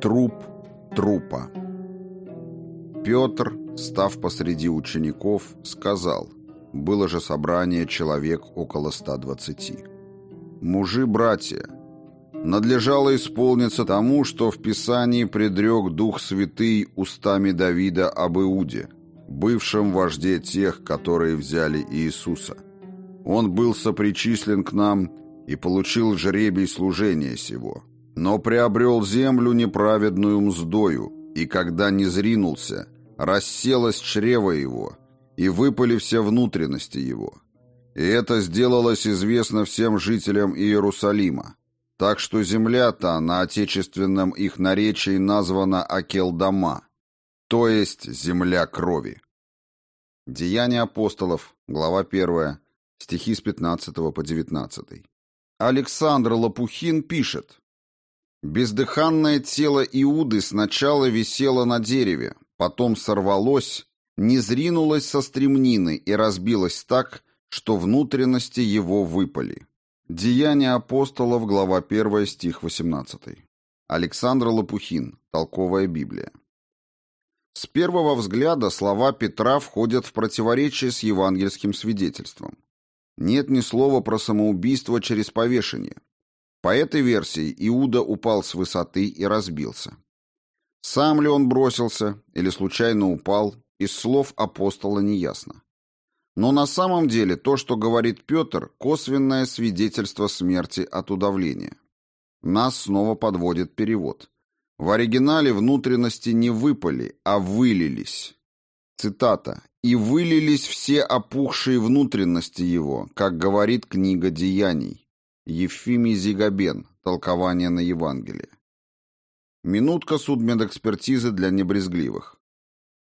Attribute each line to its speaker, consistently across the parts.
Speaker 1: Труп трупа. Петр, став посреди учеников, сказал, было же собрание человек около 120. «Мужи-братья, надлежало исполниться тому, что в Писании предрек Дух Святый устами Давида об Иуде, бывшем вожде тех, которые взяли Иисуса. Он был сопричислен к нам и получил жребий служения сего, но приобрел землю неправедную мздою, и когда не зринулся, расселось чрево его, и выпали все внутренности его. И это сделалось известно всем жителям Иерусалима. Так что земля-то на отечественном их наречии названа Акелдама, то есть земля крови. Деяния апостолов, глава 1, стихи с 15 по 19. Александр Лопухин пишет, Бездыханное тело Иуды сначала висело на дереве, потом сорвалось, не зринулось со стремнины и разбилось так, что внутренности его выпали. Деяния апостолов, глава 1, стих 18. Александр Лопухин. Толковая Библия. С первого взгляда слова Петра входят в противоречие с евангельским свидетельством. Нет ни слова про самоубийство через повешение. По этой версии Иуда упал с высоты и разбился. Сам ли он бросился или случайно упал, из слов апостола неясно. Но на самом деле то, что говорит Петр, косвенное свидетельство смерти от удавления. Нас снова подводит перевод. В оригинале внутренности не выпали, а вылились. Цитата. «И вылились все опухшие внутренности его, как говорит книга Деяний». Ефимий Зигабен. Толкование на Евангелие. Минутка судмедэкспертизы для небрезгливых.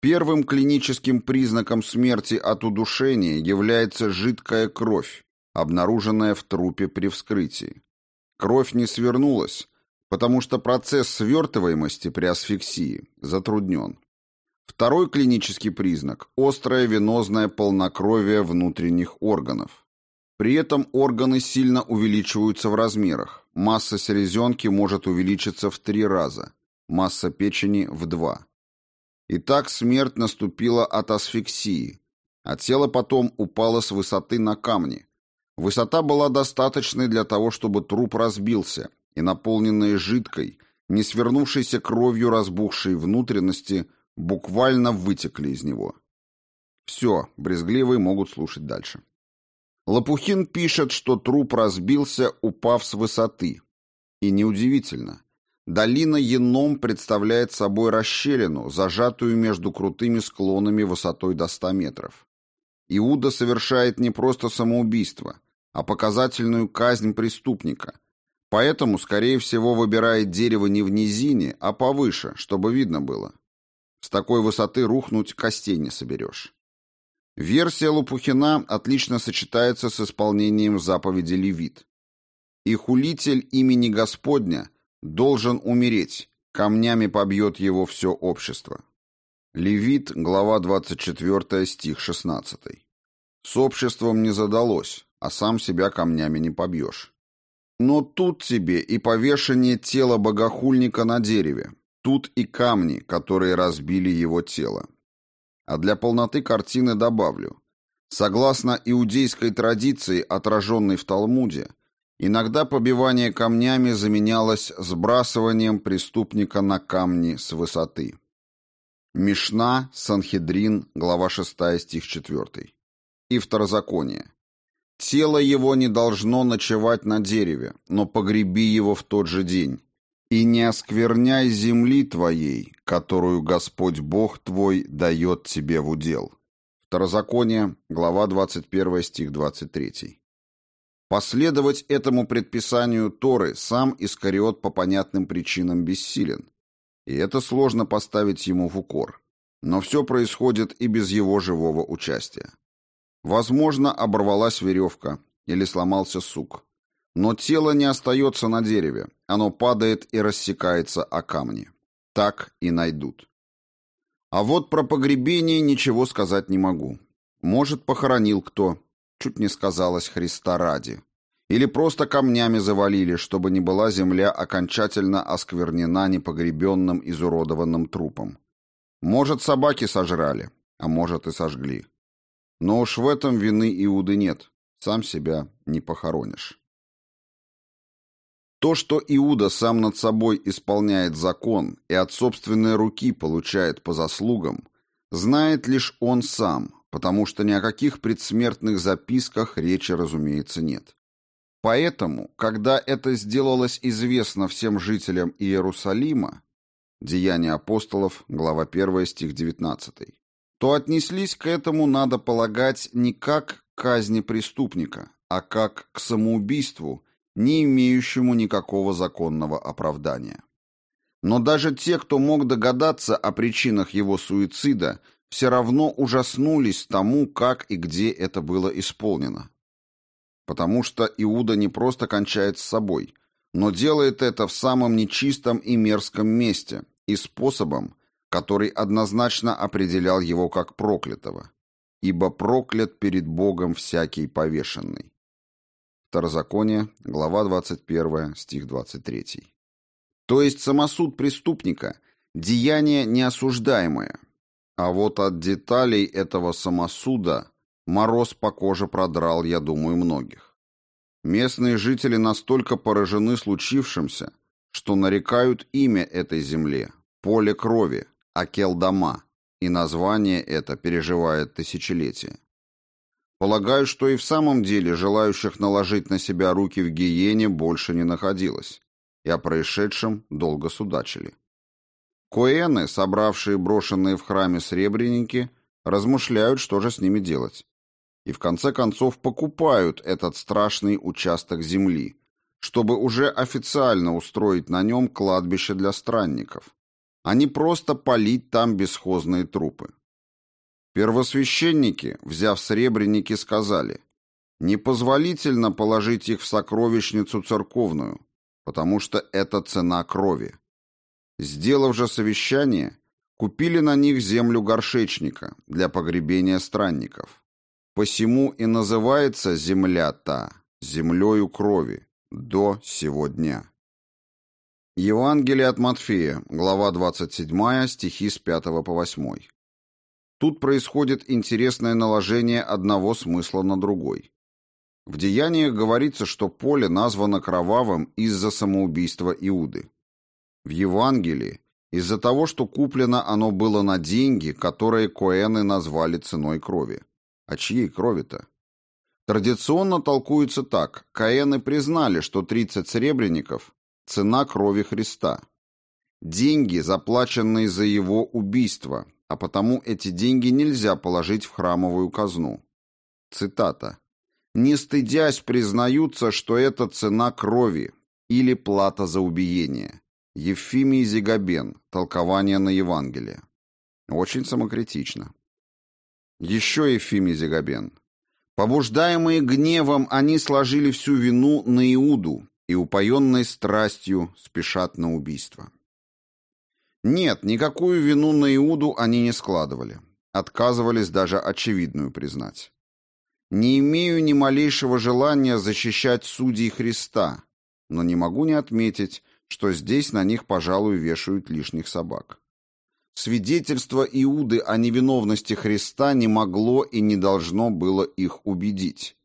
Speaker 1: Первым клиническим признаком смерти от удушения является жидкая кровь, обнаруженная в трупе при вскрытии. Кровь не свернулась, потому что процесс свертываемости при асфиксии затруднен. Второй клинический признак – острое венозное полнокровие внутренних органов. При этом органы сильно увеличиваются в размерах. Масса селезенки может увеличиться в три раза, масса печени – в два. Итак, смерть наступила от асфиксии, а тело потом упало с высоты на камни. Высота была достаточной для того, чтобы труп разбился, и наполненные жидкой, не свернувшейся кровью разбухшие внутренности, буквально вытекли из него. Все, брезгливые могут слушать дальше. Лопухин пишет, что труп разбился, упав с высоты. И неудивительно. Долина Еном представляет собой расщелину, зажатую между крутыми склонами высотой до 100 метров. Иуда совершает не просто самоубийство, а показательную казнь преступника. Поэтому, скорее всего, выбирает дерево не в низине, а повыше, чтобы видно было. С такой высоты рухнуть костей не соберешь. Версия Лопухина отлично сочетается с исполнением заповеди Левит. «И хулитель имени Господня должен умереть, камнями побьет его все общество». Левит, глава 24, стих 16. «С обществом не задалось, а сам себя камнями не побьешь». Но тут тебе и повешение тела богохульника на дереве, тут и камни, которые разбили его тело. А для полноты картины добавлю. Согласно иудейской традиции, отраженной в Талмуде, иногда побивание камнями заменялось сбрасыванием преступника на камни с высоты. Мишна, Санхедрин, глава 6, стих 4. И второзаконие. Тело его не должно ночевать на дереве, но погреби его в тот же день, и не оскверняй земли твоей, которую Господь Бог твой дает тебе в удел». Второзаконие, глава 21, стих 23. Последовать этому предписанию Торы сам Искариот по понятным причинам бессилен, и это сложно поставить ему в укор. Но все происходит и без его живого участия. Возможно, оборвалась веревка или сломался сук. Но тело не остается на дереве, оно падает и рассекается о камни. Так и найдут. А вот про погребение ничего сказать не могу. Может, похоронил кто, чуть не сказалось Христа ради. Или просто камнями завалили, чтобы не была земля окончательно осквернена непогребенным изуродованным трупом. Может, собаки сожрали, а может и сожгли. Но уж в этом вины Иуды нет, сам себя не похоронишь. То, что Иуда сам над собой исполняет закон и от собственной руки получает по заслугам, знает лишь он сам, потому что ни о каких предсмертных записках речи, разумеется, нет. Поэтому, когда это сделалось известно всем жителям Иерусалима, Деяния апостолов, глава 1, стих 19, то отнеслись к этому, надо полагать, не как к казни преступника, а как к самоубийству, не имеющему никакого законного оправдания. Но даже те, кто мог догадаться о причинах его суицида, все равно ужаснулись тому, как и где это было исполнено. Потому что Иуда не просто кончает с собой, но делает это в самом нечистом и мерзком месте и способом, который однозначно определял его как проклятого, ибо проклят перед Богом всякий повешенный. Второзаконие, глава 21, стих 23. То есть самосуд преступника – деяние неосуждаемое, а вот от деталей этого самосуда мороз по коже продрал, я думаю, многих. Местные жители настолько поражены случившимся, что нарекают имя этой земле – поле крови, Акелдама, и название это переживает тысячелетия. Полагаю, что и в самом деле желающих наложить на себя руки в гиене больше не находилось, и о происшедшем долго судачили. Коэны, собравшие брошенные в храме сребреники, размышляют, что же с ними делать. И в конце концов покупают этот страшный участок земли, чтобы уже официально устроить на нем кладбище для странников, а не просто полить там бесхозные трупы. Первосвященники, взяв сребреники, сказали, «Непозволительно положить их в сокровищницу церковную, потому что это цена крови». Сделав же совещание, купили на них землю горшечника для погребения странников. Посему и называется земля та землею крови до сего дня. Евангелие от Матфея, глава 27, стихи с 5 по 8. Тут происходит интересное наложение одного смысла на другой. В деяниях говорится, что поле названо кровавым из-за самоубийства Иуды. В Евангелии из-за того, что куплено оно было на деньги, которые коэны назвали ценой крови. А чьей крови-то? Традиционно толкуется так. Коэны признали, что 30 серебряников – цена крови Христа. Деньги, заплаченные за его убийство, а потому эти деньги нельзя положить в храмовую казну. Цитата. «Не стыдясь, признаются, что это цена крови или плата за убиение». Евфимий Зигабен. Толкование на Евангелие. Очень самокритично. Еще Евфимий Зигабен. Побуждаемые гневом, они сложили всю вину на Иуду и, упоенной страстью, спешат на убийство. Нет, никакую вину на Иуду они не складывали. Отказывались даже очевидную признать. Не имею ни малейшего желания защищать судей Христа, но не могу не отметить, что здесь на них, пожалуй, вешают лишних собак. Свидетельство Иуды о невиновности Христа не могло и не должно было их убедить,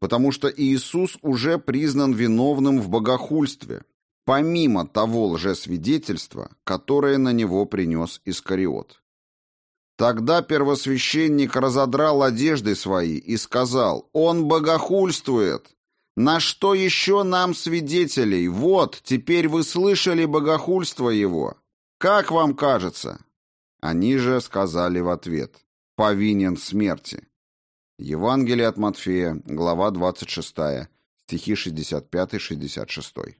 Speaker 1: потому что Иисус уже признан виновным в богохульстве, помимо того лжесвидетельства, которое на него принес Искариот. Тогда первосвященник разодрал одежды свои и сказал, «Он богохульствует! На что еще нам свидетелей? Вот, теперь вы слышали богохульство его. Как вам кажется?» Они же сказали в ответ, «Повинен смерти». Евангелие от Матфея, глава 26, стихи 65-66.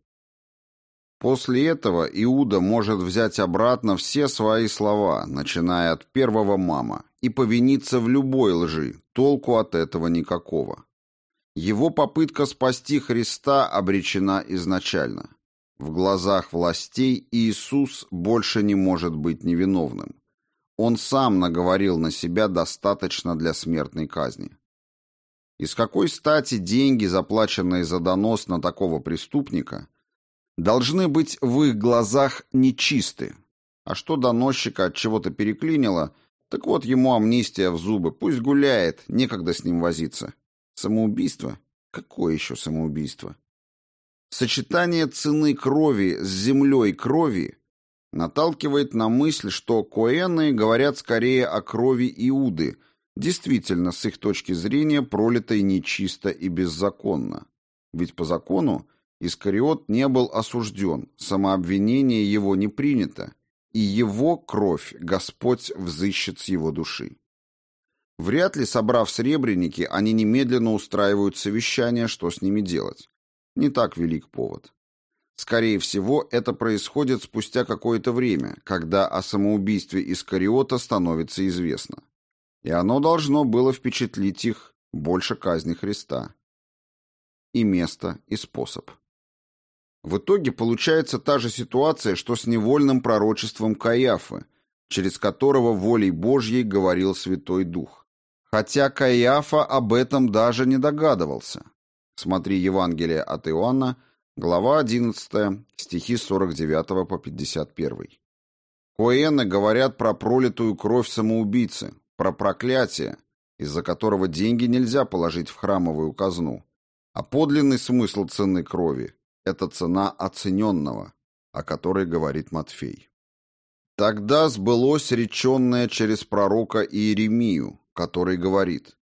Speaker 1: После этого Иуда может взять обратно все свои слова, начиная от первого мама, и повиниться в любой лжи, толку от этого никакого. Его попытка спасти Христа обречена изначально. В глазах властей Иисус больше не может быть невиновным. Он сам наговорил на себя достаточно для смертной казни. И с какой стати деньги, заплаченные за донос на такого преступника, должны быть в их глазах нечисты? А что доносчика от чего-то переклинило, так вот ему амнистия в зубы, пусть гуляет, некогда с ним возиться. Самоубийство? Какое еще самоубийство? Сочетание цены крови с землей крови наталкивает на мысль, что коэны говорят скорее о крови Иуды, действительно, с их точки зрения, пролитой нечисто и беззаконно. Ведь по закону Искариот не был осужден, самообвинение его не принято, и его кровь Господь взыщет с его души. Вряд ли, собрав сребреники, они немедленно устраивают совещание, что с ними делать. Не так велик повод. Скорее всего, это происходит спустя какое-то время, когда о самоубийстве Искариота становится известно. И оно должно было впечатлить их больше казни Христа. И место, и способ. В итоге получается та же ситуация, что с невольным пророчеством Каиафы, через которого волей Божьей говорил Святой Дух. Хотя Каиафа об этом даже не догадывался. Смотри Евангелие от Иоанна, Глава 11, стихи 49 по 51. Коэны говорят про пролитую кровь самоубийцы, про проклятие, из-за которого деньги нельзя положить в храмовую казну. А подлинный смысл цены крови – это цена оцененного, о которой говорит Матфей. Тогда сбылось реченное через пророка Иеремию, который говорит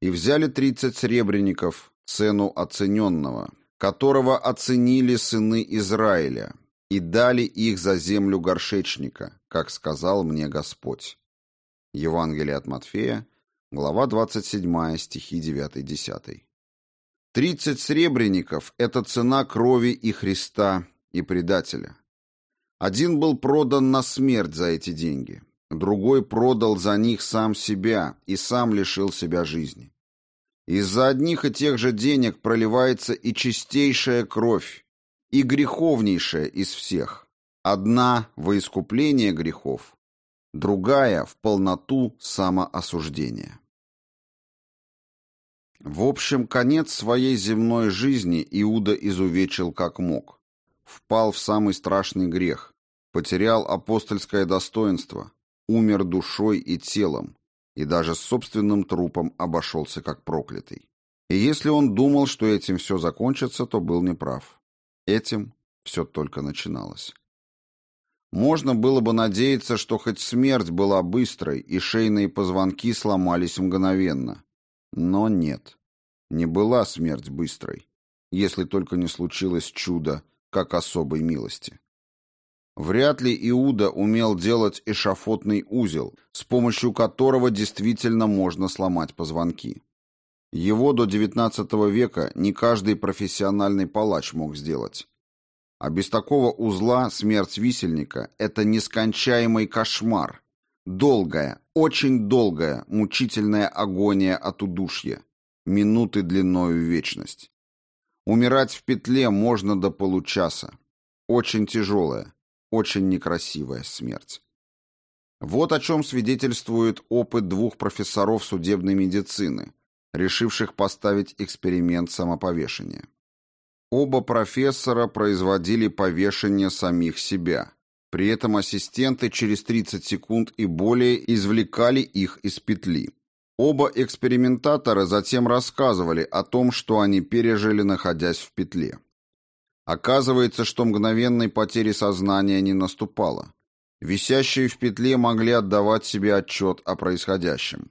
Speaker 1: «И взяли тридцать сребреников, цену оцененного, которого оценили сыны Израиля, и дали их за землю горшечника, как сказал мне Господь». Евангелие от Матфея, глава 27, стихи 9-10. Тридцать сребреников – это цена крови и Христа, и предателя. Один был продан на смерть за эти деньги, другой продал за них сам себя и сам лишил себя жизни. Из-за одних и тех же денег проливается и чистейшая кровь, и греховнейшая из всех. Одна во искупление грехов, другая в полноту самоосуждения. В общем, конец своей земной жизни Иуда изувечил как мог. Впал в самый страшный грех, потерял апостольское достоинство, умер душой и телом, и даже с собственным трупом обошелся как проклятый. И если он думал, что этим все закончится, то был неправ. Этим все только начиналось. Можно было бы надеяться, что хоть смерть была быстрой, и шейные позвонки сломались мгновенно. Но нет, не была смерть быстрой, если только не случилось чудо, как особой милости. Вряд ли Иуда умел делать эшафотный узел, с помощью которого действительно можно сломать позвонки. Его до XIX века не каждый профессиональный палач мог сделать. А без такого узла смерть висельника – это нескончаемый кошмар. Долгая, очень долгая, мучительная агония от удушья. Минуты длиною в вечность. Умирать в петле можно до получаса. Очень тяжелая, очень некрасивая смерть. Вот о чем свидетельствует опыт двух профессоров судебной медицины, решивших поставить эксперимент самоповешения. Оба профессора производили повешение самих себя. При этом ассистенты через 30 секунд и более извлекали их из петли. Оба экспериментатора затем рассказывали о том, что они пережили, находясь в петле. Оказывается, что мгновенной потери сознания не наступало. Висящие в петле могли отдавать себе отчет о происходящем.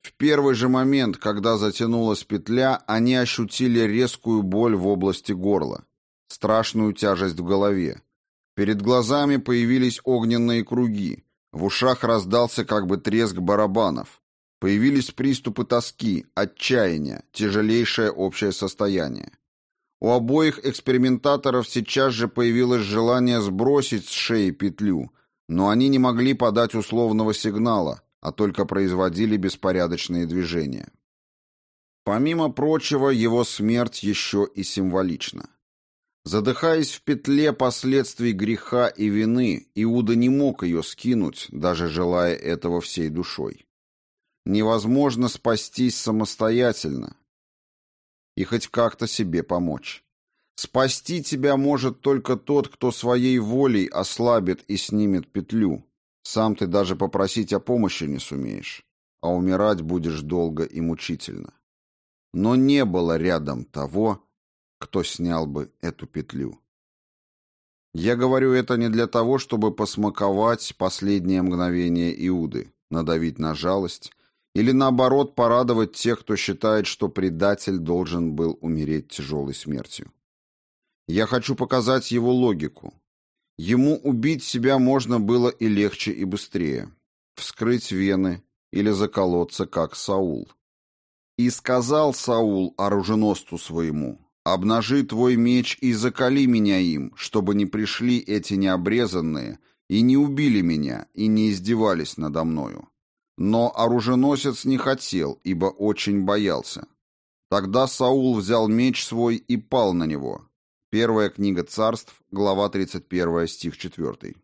Speaker 1: В первый же момент, когда затянулась петля, они ощутили резкую боль в области горла, страшную тяжесть в голове. Перед глазами появились огненные круги, в ушах раздался как бы треск барабанов. Появились приступы тоски, отчаяния, тяжелейшее общее состояние. У обоих экспериментаторов сейчас же появилось желание сбросить с шеи петлю, но они не могли подать условного сигнала, а только производили беспорядочные движения. Помимо прочего, его смерть еще и символична. Задыхаясь в петле последствий греха и вины, Иуда не мог ее скинуть, даже желая этого всей душой. Невозможно спастись самостоятельно, и хоть как-то себе помочь. Спасти тебя может только тот, кто своей волей ослабит и снимет петлю. Сам ты даже попросить о помощи не сумеешь, а умирать будешь долго и мучительно. Но не было рядом того, кто снял бы эту петлю. Я говорю это не для того, чтобы посмаковать последнее мгновение Иуды, надавить на жалость или наоборот порадовать тех, кто считает, что предатель должен был умереть тяжелой смертью. Я хочу показать его логику. Ему убить себя можно было и легче, и быстрее. Вскрыть вены или заколоться, как Саул. И сказал Саул оруженосцу своему, «Обнажи твой меч и закали меня им, чтобы не пришли эти необрезанные и не убили меня, и не издевались надо мною». Но оруженосец не хотел, ибо очень боялся. Тогда Саул взял меч свой и пал на него. Первая книга царств, глава 31, стих 4.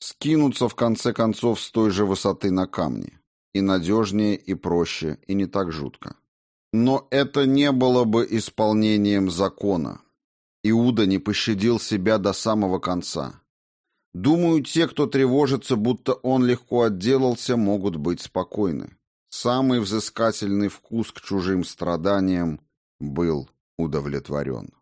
Speaker 1: Скинуться в конце концов с той же высоты на камни. И надежнее, и проще, и не так жутко. Но это не было бы исполнением закона. Иуда не пощадил себя до самого конца. Думаю, те, кто тревожится, будто он легко отделался, могут быть спокойны. Самый взыскательный вкус к чужим страданиям был удовлетворен.